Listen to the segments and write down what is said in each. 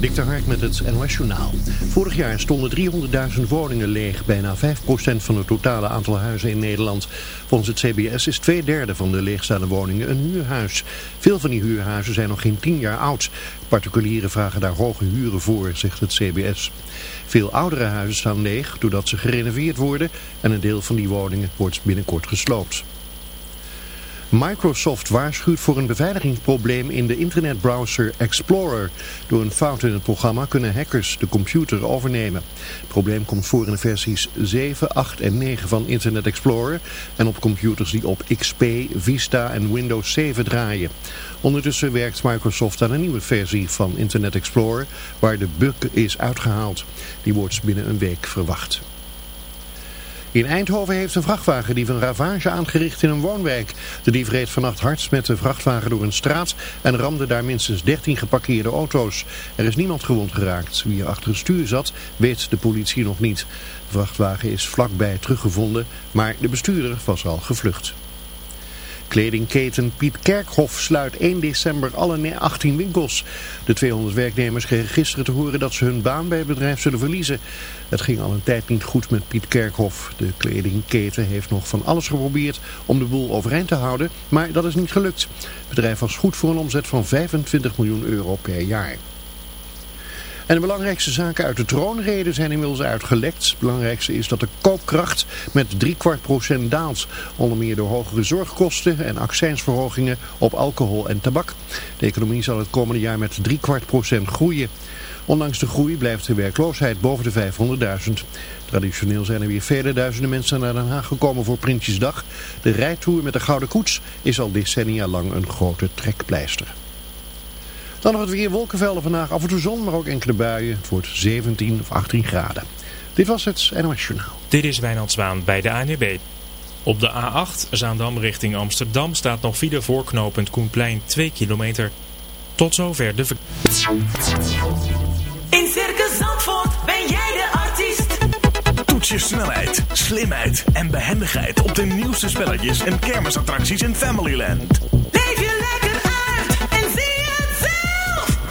Dik de met het NOS Journaal. Vorig jaar stonden 300.000 woningen leeg, bijna 5% van het totale aantal huizen in Nederland. Volgens het CBS is twee derde van de leegstaande woningen een huurhuis. Veel van die huurhuizen zijn nog geen 10 jaar oud. Particulieren vragen daar hoge huren voor, zegt het CBS. Veel oudere huizen staan leeg doordat ze gerenoveerd worden en een deel van die woningen wordt binnenkort gesloopt. Microsoft waarschuwt voor een beveiligingsprobleem in de internetbrowser Explorer. Door een fout in het programma kunnen hackers de computer overnemen. Het probleem komt voor in de versies 7, 8 en 9 van Internet Explorer en op computers die op XP, Vista en Windows 7 draaien. Ondertussen werkt Microsoft aan een nieuwe versie van Internet Explorer waar de bug is uitgehaald. Die wordt binnen een week verwacht. In Eindhoven heeft een vrachtwagen die van ravage aangericht in een woonwijk. De dief reed vannacht hard met de vrachtwagen door een straat en ramde daar minstens 13 geparkeerde auto's. Er is niemand gewond geraakt. Wie er achter het stuur zat, weet de politie nog niet. De vrachtwagen is vlakbij teruggevonden, maar de bestuurder was al gevlucht. Kledingketen Piet Kerkhoff sluit 1 december alle 18 winkels. De 200 werknemers kregen gisteren te horen dat ze hun baan bij het bedrijf zullen verliezen. Het ging al een tijd niet goed met Piet Kerkhoff. De kledingketen heeft nog van alles geprobeerd om de boel overeind te houden, maar dat is niet gelukt. Het bedrijf was goed voor een omzet van 25 miljoen euro per jaar. En de belangrijkste zaken uit de troonrede zijn inmiddels uitgelekt. Het belangrijkste is dat de koopkracht met driekwart procent daalt. Onder meer door hogere zorgkosten en accijnsverhogingen op alcohol en tabak. De economie zal het komende jaar met driekwart procent groeien. Ondanks de groei blijft de werkloosheid boven de 500.000. Traditioneel zijn er weer vele duizenden mensen naar Den Haag gekomen voor Prinsjesdag. De rijtour met de Gouden Koets is al decennia lang een grote trekpleister. Dan nog het weer wolkenvelden vandaag. Af en toe zon, maar ook enkele buien. Het wordt 17 of 18 graden. Dit was het NOS Journaal. Dit is Wijnand Zwaan bij de ANWB. Op de A8 Zaandam richting Amsterdam staat nog file voor knooppunt Koenplein 2 kilometer. Tot zover de ver... In Circus Zandvoort ben jij de artiest. Toets je snelheid, slimheid en behendigheid op de nieuwste spelletjes en kermisattracties in Familyland.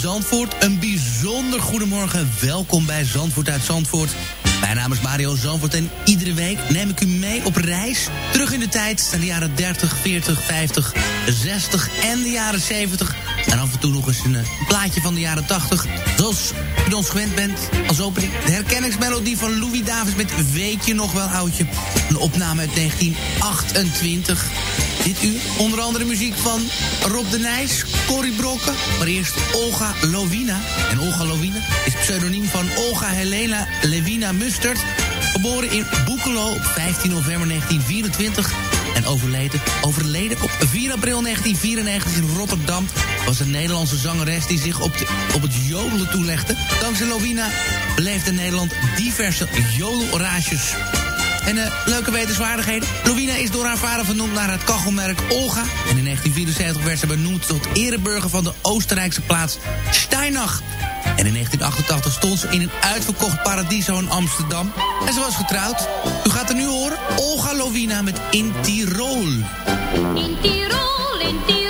Zandvoort, een bijzonder goedemorgen. Welkom bij Zandvoort uit Zandvoort. Mijn naam is Mario Zandvoort en iedere week neem ik u mee op reis. Terug in de tijd naar de jaren 30, 40, 50, 60 en de jaren 70. En af en toe nog eens een eh, plaatje van de jaren 80. Zoals u ons gewend bent als opening. De herkenningsmelodie van Louis Davis met Weet je nog wel oudje. Een opname uit 1928. Dit uur onder andere muziek van Rob de Nijs, Corrie Brokken. Maar eerst Olga Lovina. En Olga Lovina is pseudoniem van Olga Helena Levina Mustert. Geboren in Boekelo op 15 november 1924 en overleden, overleden op 4 april 1994 in Rotterdam... was een Nederlandse zangeres die zich op, de, op het jodelen toelegde. Dankzij Lovina beleefde Nederland diverse jodelrages. En uh, leuke wetenswaardigheden. Lovina is door haar vader vernoemd naar het kachelmerk Olga. En in 1974 werd ze benoemd tot ereburger van de Oostenrijkse plaats Steinach. En in 1988 stond ze in een uitverkocht paradiso in Amsterdam. En ze was getrouwd. U gaat er nu horen. Olga Lovina met In Tirol. In Tirol, in Tirol,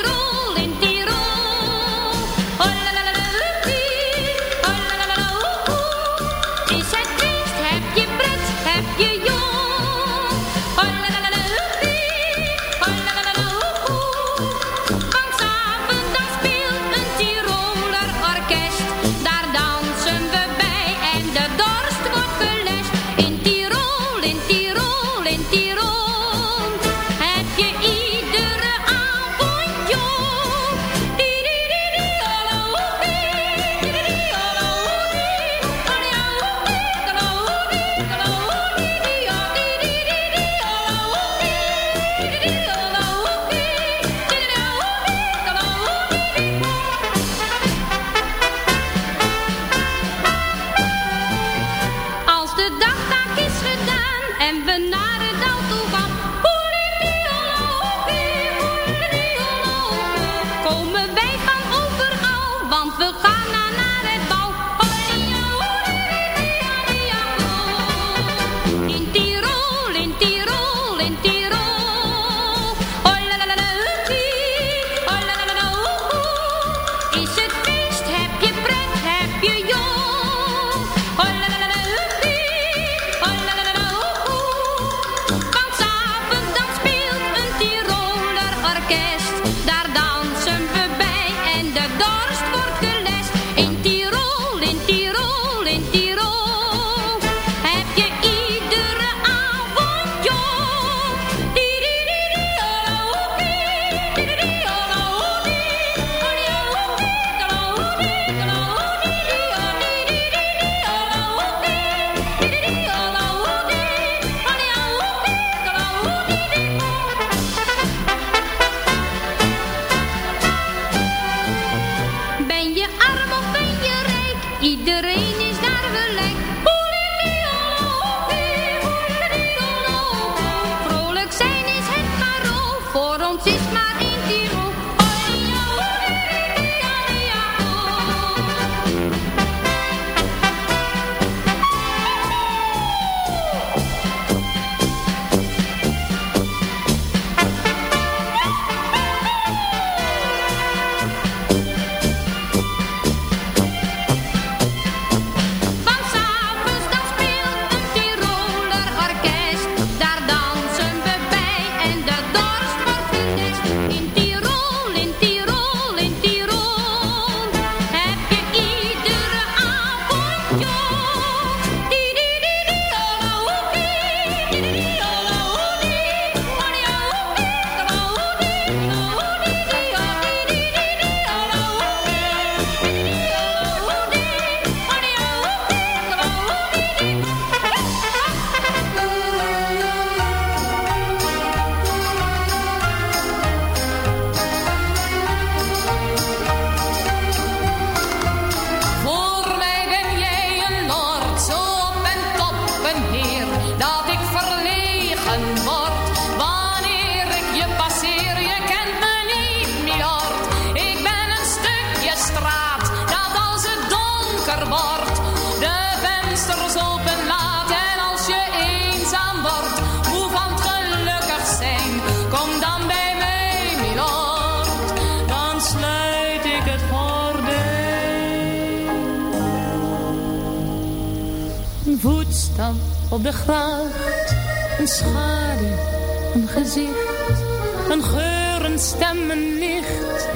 en licht.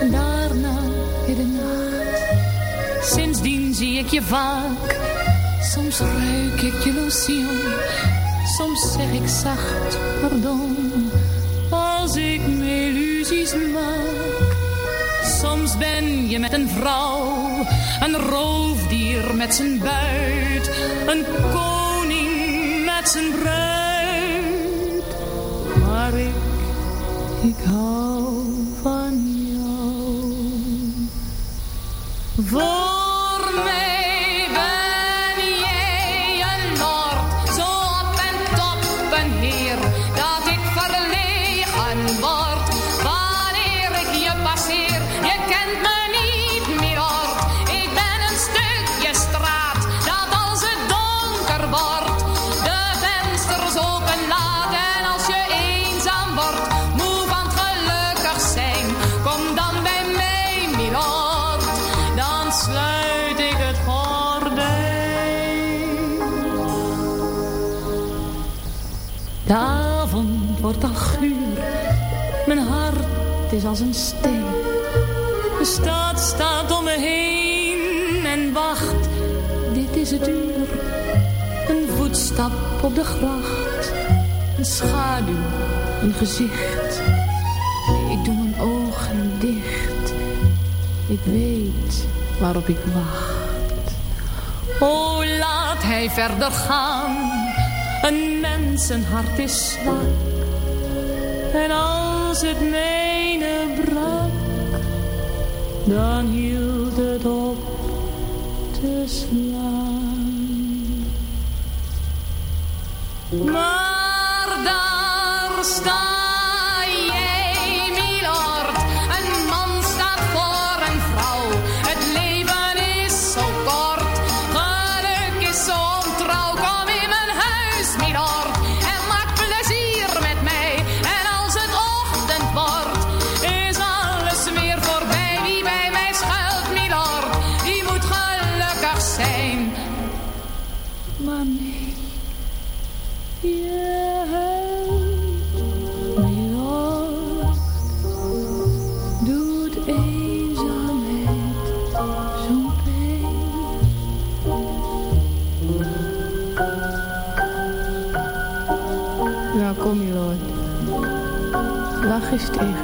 En daarna in de nacht. Sindsdien zie ik je vaak. Soms ruik ik je lotion. Soms zeg ik zacht pardon. Als ik me illusies maak. Soms ben je met een vrouw. Een roofdier met zijn buit. Een koning met zijn bruid. Maar ik, ik hou Voor het is als een steen. De stad staat om me heen en wacht, dit is het uur. Een voetstap op de gracht, een schaduw, een gezicht. Ik doe mijn ogen dicht, ik weet waarop ik wacht. Oh, laat hij verder gaan, een mensenhart is zwak. En als het mee dan hield het op te slaan. Maar daar staat nicht ich.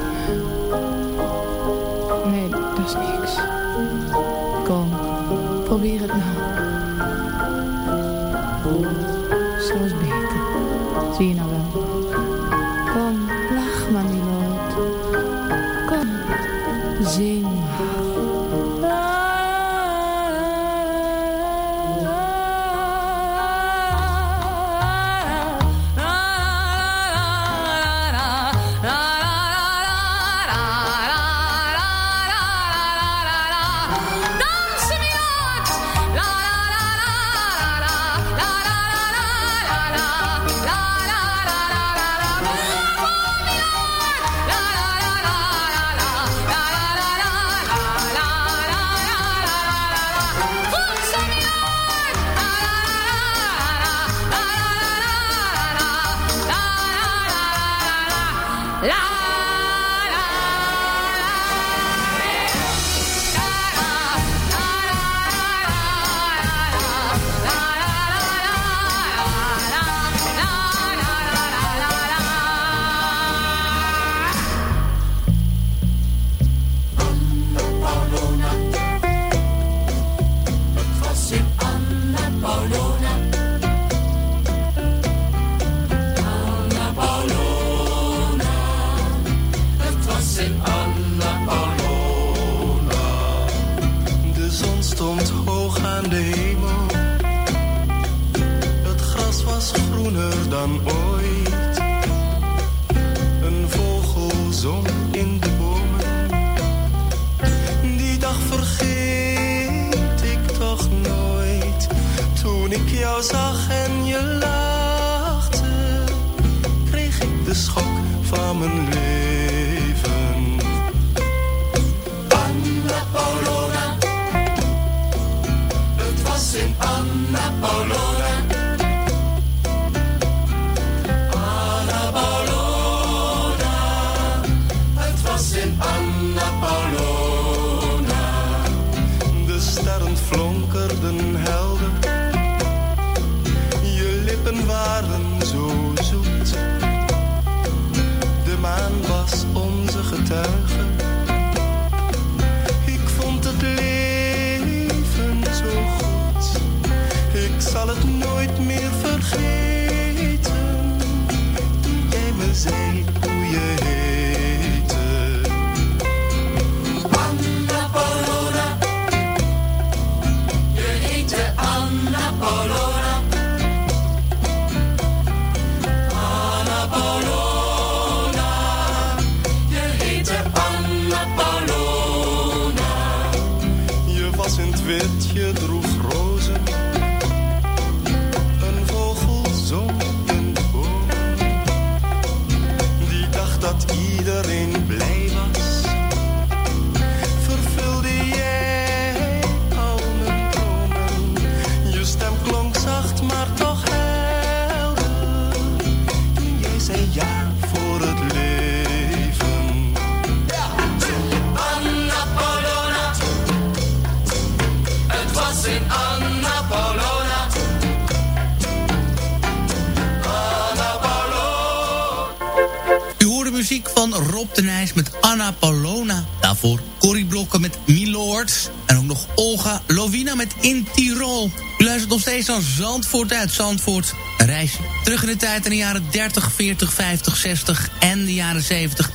Rob de Nijs met Anna Paulona. Daarvoor Corrie Blokken met Milords. En ook nog Olga Lovina met In Tirol. U luistert nog steeds aan Zandvoort uit Zandvoort. Een reisje terug in de tijd in de jaren 30, 40, 50, 60 en de jaren 70.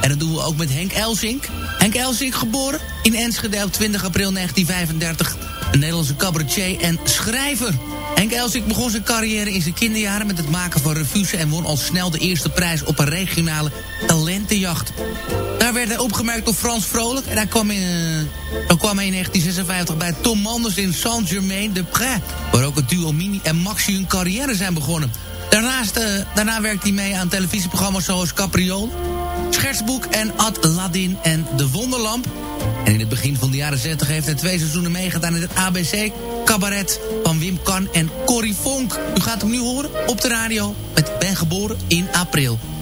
En dat doen we ook met Henk Elsink. Henk Elsink geboren in Enschede op 20 april 1935. Een Nederlandse cabaretier en schrijver. Henk Elsink begon zijn carrière in zijn kinderjaren met het maken van revues... en won al snel de eerste prijs op een regionale Daar werd hij opgemerkt door Frans Vrolijk... en hij kwam in, eh, dan kwam hij in 1956 bij Tom Manders in Saint-Germain-de-Prés... waar ook het duo Mini en Maxi hun carrière zijn begonnen. Daarnaast, eh, daarna werkte hij mee aan televisieprogramma's zoals Capriol... Schertsboek en Ad Ladin en De Wonderlamp. En in het begin van de jaren 60 heeft hij twee seizoenen meegedaan in het ABC Cabaret van Wim Kan en Corrie Vonk. U gaat hem nu horen op de radio met Ben geboren in april.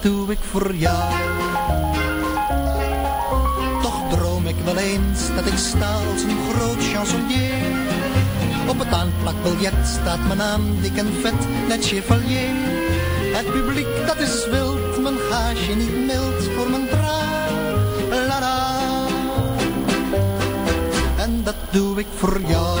doe ik voor jou. Toch droom ik wel eens dat ik sta als een groot chansonnier. Op het aanplakbiljet staat mijn naam dik en vet, net chevalier. Het publiek dat is wild, mijn gaasje niet mild voor mijn la la. En dat doe ik voor jou.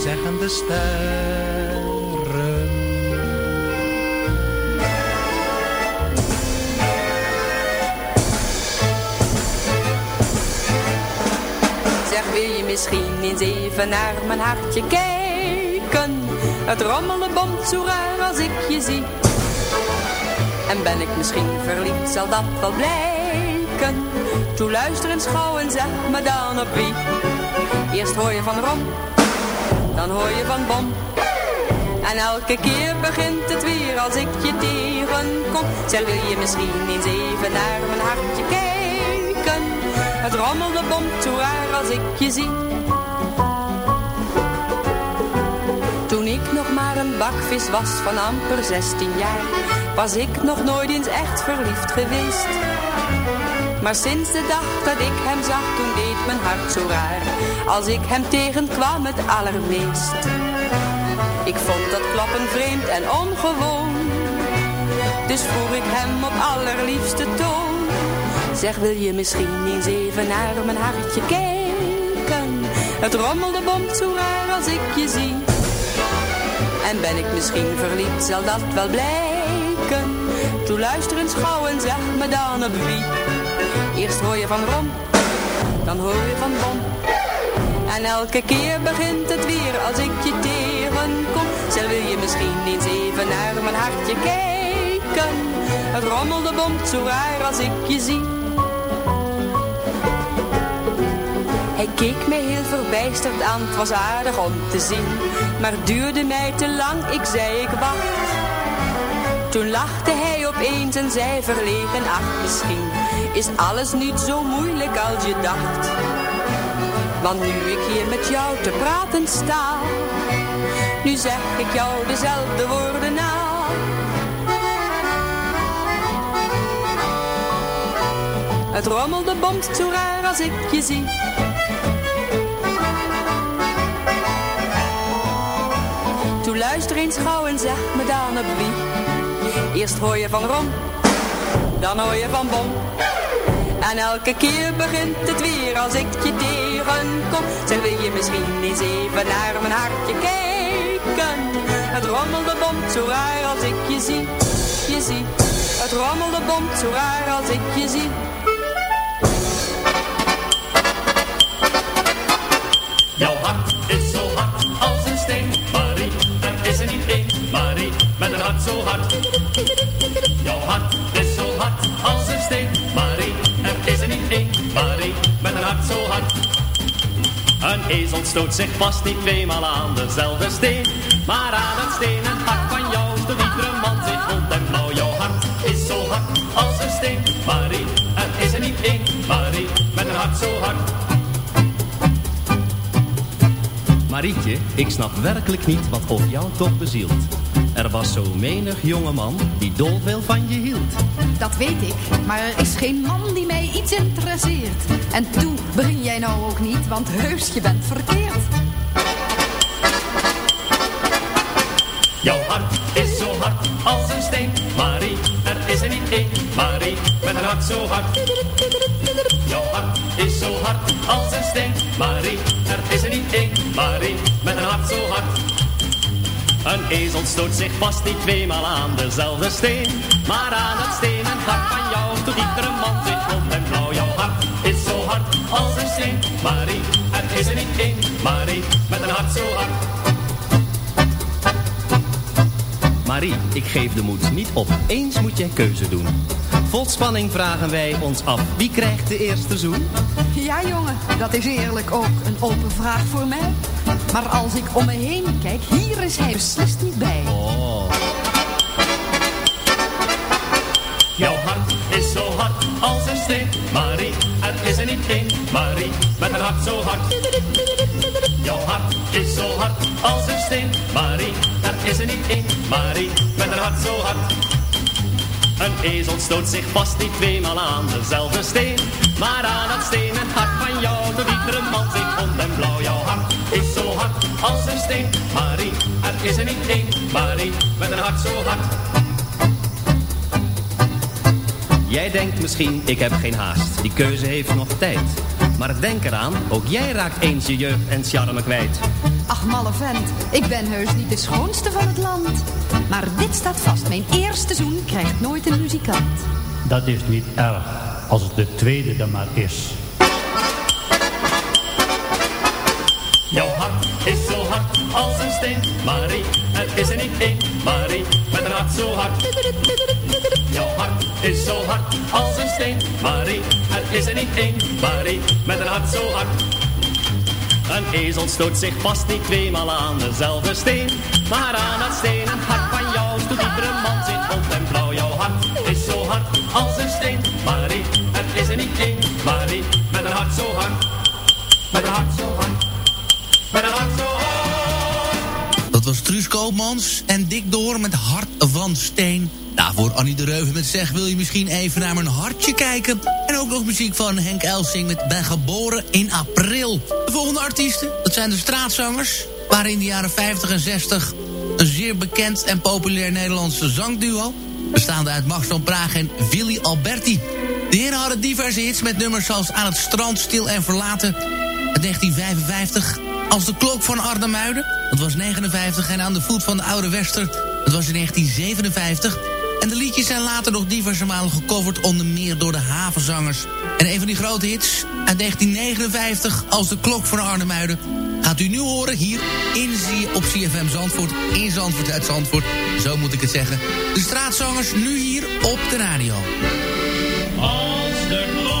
zeggen de sterren. Zeg, wil je misschien eens even naar mijn hartje kijken? Het rommelen bomt zo raar als ik je zie. En ben ik misschien verliefd, zal dat wel blijken. Toe luister eens gauw en zeg me dan op wie. Eerst hoor je van Rom, dan hoor je van Bom. En elke keer begint het weer als ik je tegenkom. Zeg, wil je misschien eens even naar mijn hartje kijken? Het rommelde bomt zo raar als ik je zie. Toen ik nog maar een bakvis was van amper 16 jaar, was ik nog nooit eens echt verliefd geweest. Maar sinds de dag dat ik hem zag, toen deed mijn hart zo raar, als ik hem tegenkwam het allermeest. Ik vond dat klappen vreemd en ongewoon, dus vroeg ik hem op allerliefste toon. Zeg, wil je misschien eens even naar mijn hartje kijken? Het rommelde bomt zo raar als ik je zie. En ben ik misschien verliefd, zal dat wel blijken. Toe luister eens gauw en zeg me dan op wie. Eerst hoor je van Rom, dan hoor je van Bom. En elke keer begint het weer als ik je tegenkom. Zeg, wil je misschien eens even naar mijn hartje kijken? Het rommelde bomt zo raar als ik je zie. Hij keek mij heel verbijsterd aan, het was aardig om te zien. Maar duurde mij te lang, ik zei ik wacht. Toen lachte hij opeens en zei verlegen, ach misschien is alles niet zo moeilijk als je dacht. Want nu ik hier met jou te praten sta, nu zeg ik jou dezelfde woorden na. Het rommelde bomt zo raar als ik je zie. Toe luister eens gauw en zeg me dan op wie. Eerst hoor je van Rom, dan hoor je van Bom. En elke keer begint het weer als ik je tegenkom. Zeg, wil je misschien eens even naar mijn hartje kijken? Het rommelde bomt zo raar als ik je zie, je zie. Het rommelde bomt zo raar als ik je zie. Jouw hart is zo hard als een steen, Marie. Er is er niet één, Marie, met een hart zo hard. Marie. Er is er niet één, Marie, met een hart zo hard. Een ezel stoot zich vast niet tweemaal aan dezelfde steen. Maar aan een stenen hart van jou stoot iedere man zich rond en blauw. Jouw hart is zo hard als een steen, Marie. Er is er niet één, Marie, met een hart zo hard. Marietje, ik snap werkelijk niet wat of jou toch bezielt. Er was zo menig jongeman die dol veel van je hield. Dat weet ik, maar er is geen man die mij iets interesseert. En toe begin jij nou ook niet, want heus, je bent verkeerd. Jouw hart is zo hard als een steen, Marie. Er is er niet één, Marie, met een hart zo hard. Jouw hart is zo hard als een steen, Marie. Er is er niet één, Marie, met een hart zo hard. Een ezel stoot zich vast niet tweemaal aan dezelfde steen. Maar aan het stenen hart van jou doet iedere man zich rond en blauw. Jouw hart is zo hard als een steen. Marie, er is er niet één. Marie, met een hart zo hard. Marie, ik geef de moed niet op. Eens moet jij keuze doen. Vol spanning vragen wij ons af. Wie krijgt de eerste zoen? Ja, jongen, dat is eerlijk ook een open vraag voor mij. Maar als ik om me heen kijk, hier is hij beslist niet bij. Oh. Jouw hart is zo hard als een steen. Marie, er is er niet één. Marie, met een hart zo hard. Jouw hart is zo hard als een steen. Marie, er is er niet één. Marie, met een hart zo hard. Een ezel stoot zich vast niet tweemaal aan dezelfde steen. Maar aan dat stenen hart van jou doet iedere man zich rond en blauw. Jouw hart is zo hard als een steen. Marie, er is er niet één. Marie, met een hart zo hard. Jij denkt misschien, ik heb geen haast. Die keuze heeft nog tijd. Maar denk eraan, ook jij raakt eens je jeugd en charme kwijt. Ach, malle vent, ik ben heus niet de schoonste van het land. Maar dit staat vast, mijn eerste zoen krijgt nooit een muzikant. Dat is niet erg, als het de tweede dan maar is. Jouw hart is zo hard als een steen. Marie, er is er niet één. Marie, met een hart zo hard. Jouw hart is zo hard als een steen. Marie, er is er niet één. Marie, met een hart zo hard. Een ezel stoot zich vast niet tweemaal aan dezelfde steen. Maar aan dat stenen hart van jou stoot iedere man zich rond en blauw. Jouw hart is zo hard als een steen. Marie, er is er niet één. Marie, met een hart zo hard. Met een hart zo hard. Met een hart zo hard. Dat was Truus Koopmans en Dick Door met Hart van Steen. Daarvoor Annie de Reuven met Zeg, wil je misschien even naar mijn hartje kijken? En ook nog muziek van Henk Elsing met Ben geboren in april. De volgende artiesten, dat zijn de straatzangers. Waren in de jaren 50 en 60 een zeer bekend en populair Nederlandse zangduo. Bestaande uit Max van Praag en Willy Alberti. De heren hadden diverse hits met nummers zoals Aan het strand, Stil en Verlaten... uit 1955 als de klok van Arnhemuiden. Dat was 59 en aan de voet van de Oude Wester. Dat was in 1957. En de liedjes zijn later nog diverse malen gecoverd... onder meer door de havenzangers. En een van die grote hits uit 1959 als de klok van Arnhemuiden... gaat u nu horen hier in op CFM Zandvoort. In Zandvoort uit Zandvoort. Zo moet ik het zeggen. De straatzangers nu hier op de radio. Als de klok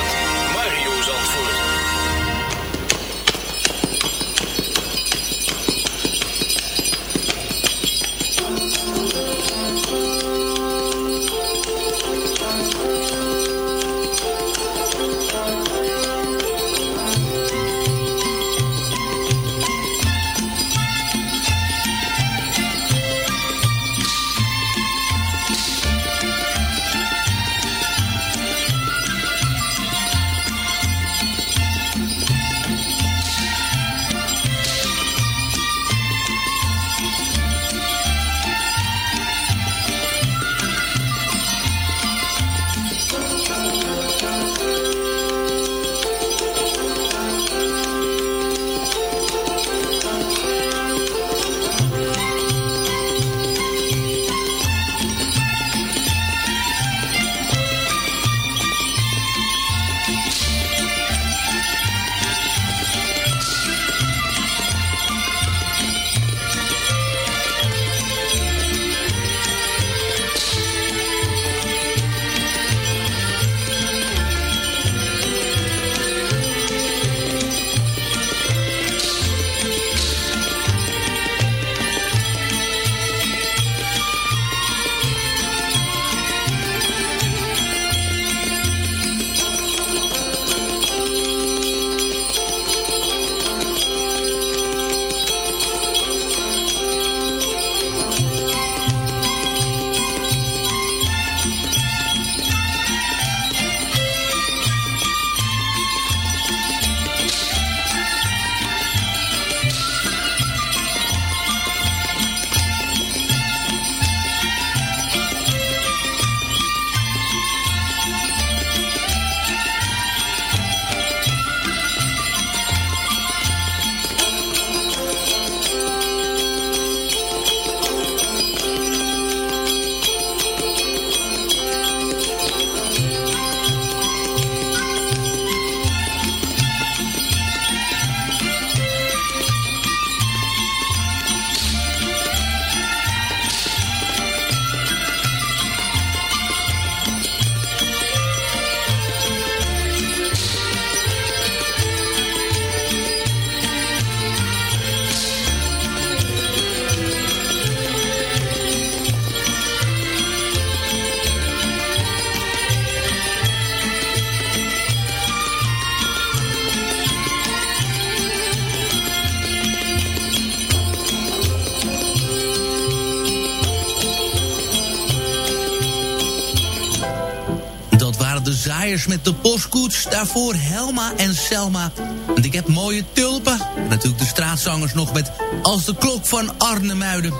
Met de postkoets. Daarvoor Helma en Selma. Want ik heb mooie tulpen. En natuurlijk de straatzangers nog met Als de klok van Arnhemuiden.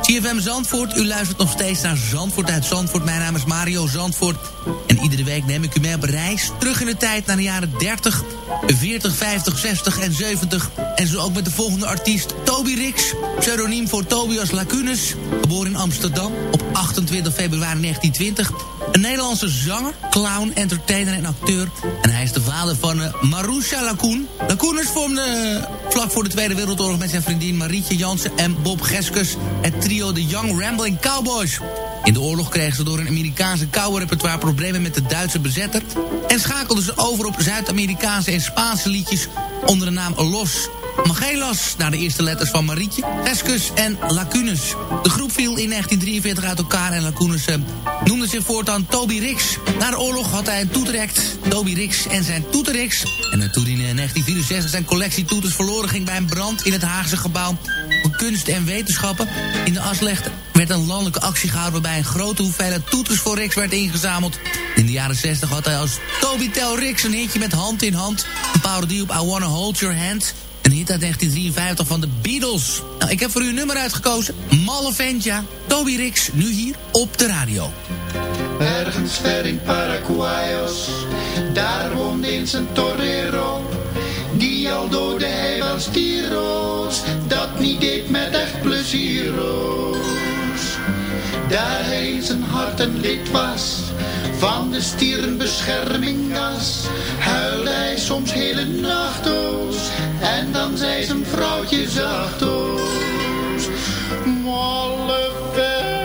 CFM Zandvoort, u luistert nog steeds naar Zandvoort uit Zandvoort. Mijn naam is Mario Zandvoort. En iedere week neem ik u mee op reis. Terug in de tijd naar de jaren 30, 40, 50, 60 en 70. En zo ook met de volgende artiest, Toby Rix. Pseudoniem voor Tobias Lacunes. Geboren in Amsterdam op 28 februari 1920. Een Nederlandse zanger, clown, entertainer en acteur. En hij is de vader van uh, Marusha Lacoen. Lacoenus vormde vlak voor de Tweede Wereldoorlog met zijn vriendin Marietje Jansen en Bob Geskus het trio The Young Rambling Cowboys. In de oorlog kregen ze door een Amerikaanse cowboyrepertoire problemen met de Duitse bezetter... en schakelden ze over op Zuid-Amerikaanse en Spaanse liedjes onder de naam Los Magelas, naar de eerste letters van Marietje, Geskus en Lacunes. De groep viel in 1943 uit elkaar en Lacunes eh, noemde zich voortaan Toby Rix. Na de oorlog had hij een toetrekt, Toby Rix en zijn toeterix. En toen in 1964 zijn collectie toeters verloren ging bij een brand in het Haagse gebouw voor kunst en wetenschappen. In de Aslecht werd een landelijke actie gehouden waarbij een grote hoeveelheid toeters voor Rix werd ingezameld. In de jaren 60 had hij als Toby Tel Rix een hitje met hand in hand. Een parodie op I Wanna Hold Your Hand. Een hit uit 1953 van de Beatles. Nou, ik heb voor u een nummer uitgekozen. Malle Ventja, Toby Rix, nu hier op de radio. Ergens ver in Paraguayos, daar woonde eens een torero. Die al doodde hij was tiro's, dat niet deed met echt pleziero's. Daar hij zijn hart een lid was, van de stieren bescherming huilde hij soms hele nachtoos. En dan zei zijn vrouwtje zachttoos, Molle vent,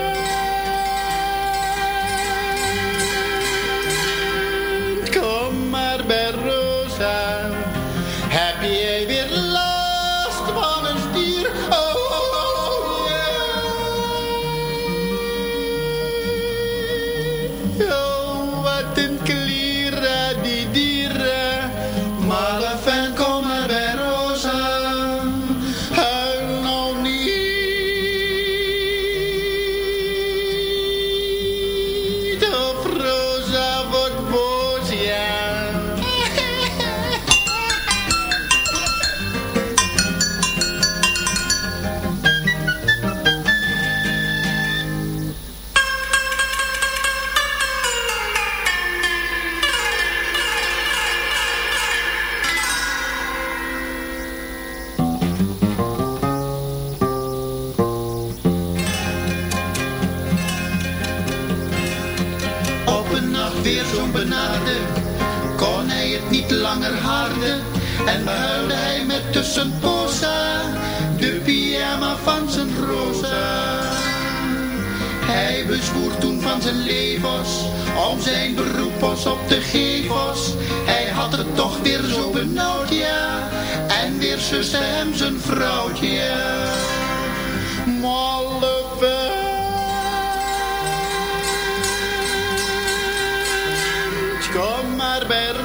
En huilde hij met tussenposa, de pyjama van zijn rosa. Hij bezwoer toen van zijn levens, om zijn beroep was op de gevels. Hij had het toch weer zo benauwd, ja, en weer zuste hem zijn vrouwtje, ja. Kom maar bij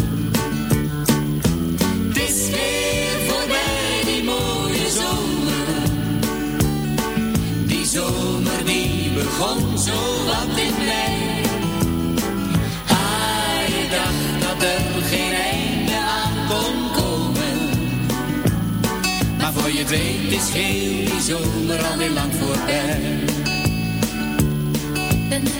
Begon zo wat in mei. Ah, je dacht dat er geen einde aan kon komen. Maar voor je weet is heel die zomer alweer lang voorbij. Herfst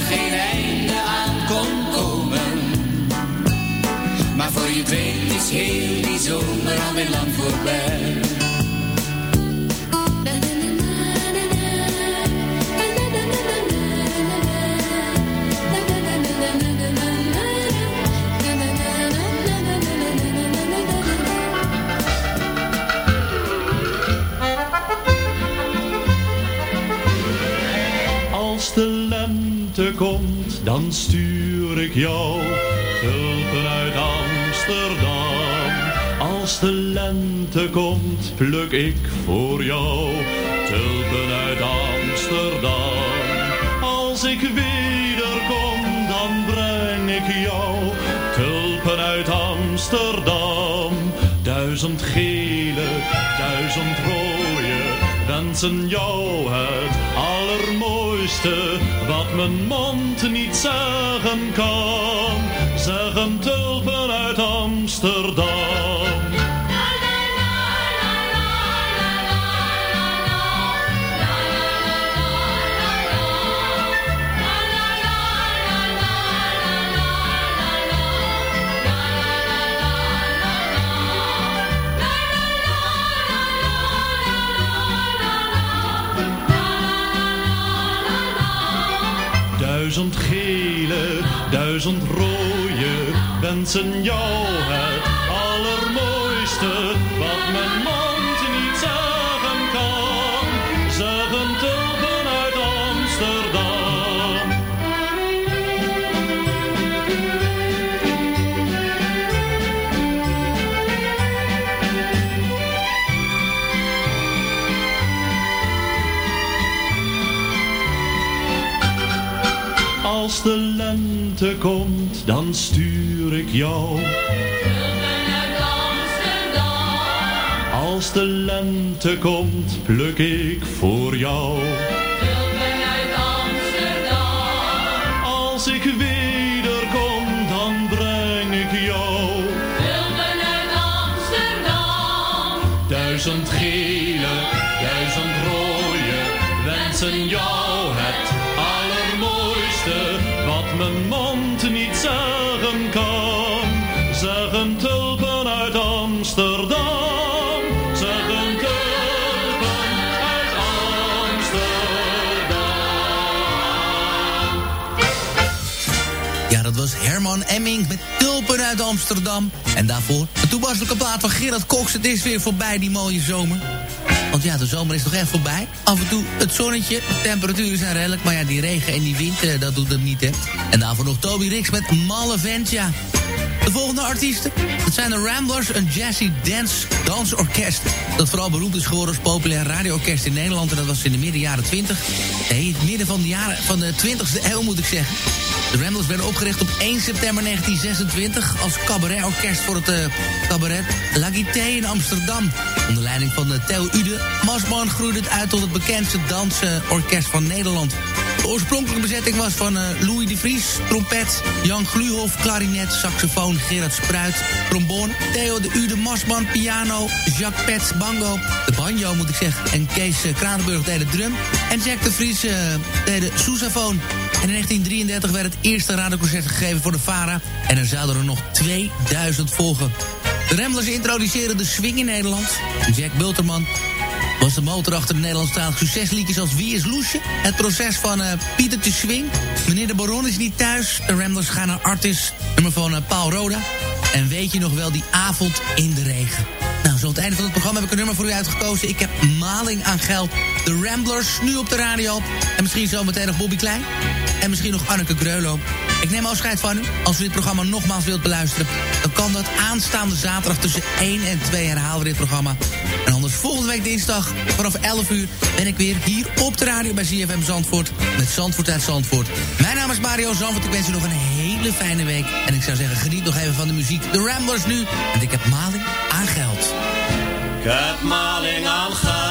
het weet is heel die zomer alweer lang voorbij. Als de lente komt, dan stuur ik jou tulpen uit Als de lente komt, pluk ik voor jou tulpen uit Amsterdam. Als ik wederkom, dan breng ik jou tulpen uit Amsterdam. Duizend gele, duizend rode, wensen jou het allermooiste wat mijn mond niet zeggen kan. Zeggen tulpen uit Amsterdam. Duizend gele, duizend rode, wensen jou het allermooiste wat mijn mond niet zeggen kan. Zeggen tulpen uit Amsterdam. Als de lente komt, dan stuur ik jou. Als de lente komt, pluk ik voor jou. Emming met Tulpen uit Amsterdam. En daarvoor een toepasselijke plaat van Gerard Cox. Het is weer voorbij, die mooie zomer. Want ja, de zomer is nog echt voorbij. Af en toe het zonnetje, de temperaturen zijn redelijk. Maar ja, die regen en die wind, eh, dat doet hem niet, hè. En daarvoor nog Toby Rix met Malle Vent, ja. De volgende artiesten, dat zijn de Ramblers, een jazzy dance dansorkest. Dat vooral beroemd is geworden als populair radioorkest in Nederland. En dat was in de midden jaren 20. Nee, het midden van de, jaren, van de 20e eeuw moet ik zeggen. De Ramblers werden opgericht op 1 september 1926 als cabaretorkest voor het uh, cabaret La Guité in Amsterdam. Onder leiding van uh, Theo Ude. Masman groeide het uit tot het bekendste dansorkest van Nederland. De oorspronkelijke bezetting was van uh, Louis de Vries, trompet, Jan Gluhoff, klarinet, saxofoon, Gerard Spruit, trombone, Theo de Ude, Masman, piano, Jacques Pets, bango, de banjo moet ik zeggen, en Kees uh, Kranenburg deed de drum, en Jack de Vries uh, deed de sousaphone. En in 1933 werd het eerste radioconcert gegeven voor de VARA. En er zouden er nog 2000 volgen. De Ramblers introduceren de swing in Nederland. Jack Bulterman was de motor achter de Nederlandstalige succesliedjes als Wie is Loesje? Het proces van uh, Pietertje Swing. Meneer de Baron is niet thuis. De Ramblers gaan naar Artis. Nummer van uh, Paul Roda. En weet je nog wel die avond in de regen. Nou, zo aan het einde van het programma heb ik een nummer voor u uitgekozen. Ik heb maling aan geld. De Ramblers, nu op de radio. En misschien zometeen nog Bobby Klein. En misschien nog Anneke Greulow. Ik neem afscheid van u. Als u dit programma nogmaals wilt beluisteren... dan kan dat aanstaande zaterdag tussen 1 en 2 herhalen dit programma. En anders volgende week dinsdag vanaf 11 uur... ben ik weer hier op de radio bij ZFM Zandvoort... met Zandvoort uit Zandvoort. Mijn naam is Mario Zandvoort. Ik wens u nog een hele fijne week. En ik zou zeggen, geniet nog even van de muziek. De Ramblers nu. En ik heb maling aan geld. Ik heb maling aan geld.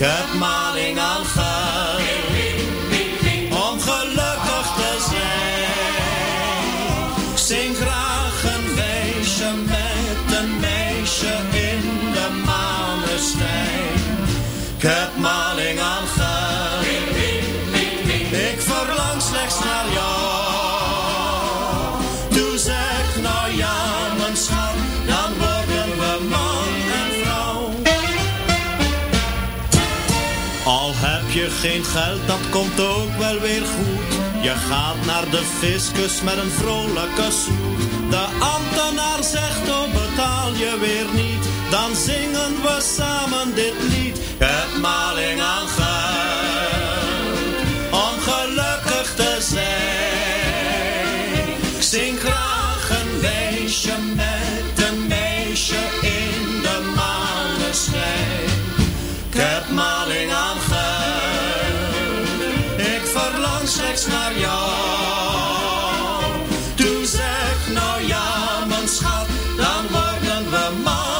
Ik heb maling aan geld Om gelukkig te zijn. Ik zing graag een feestje met een meisje in de maneschijn. Ik heb maling geen geld, dat komt ook wel weer goed. Je gaat naar de fiscus met een vrolijke snoet. De ambtenaar zegt, oh betaal je weer niet. Dan zingen we samen dit lied. Heb maling aan geld. Om gelukkig te zijn. Naar jou. Doe zeg nou ja, mijn schat, dan worden we man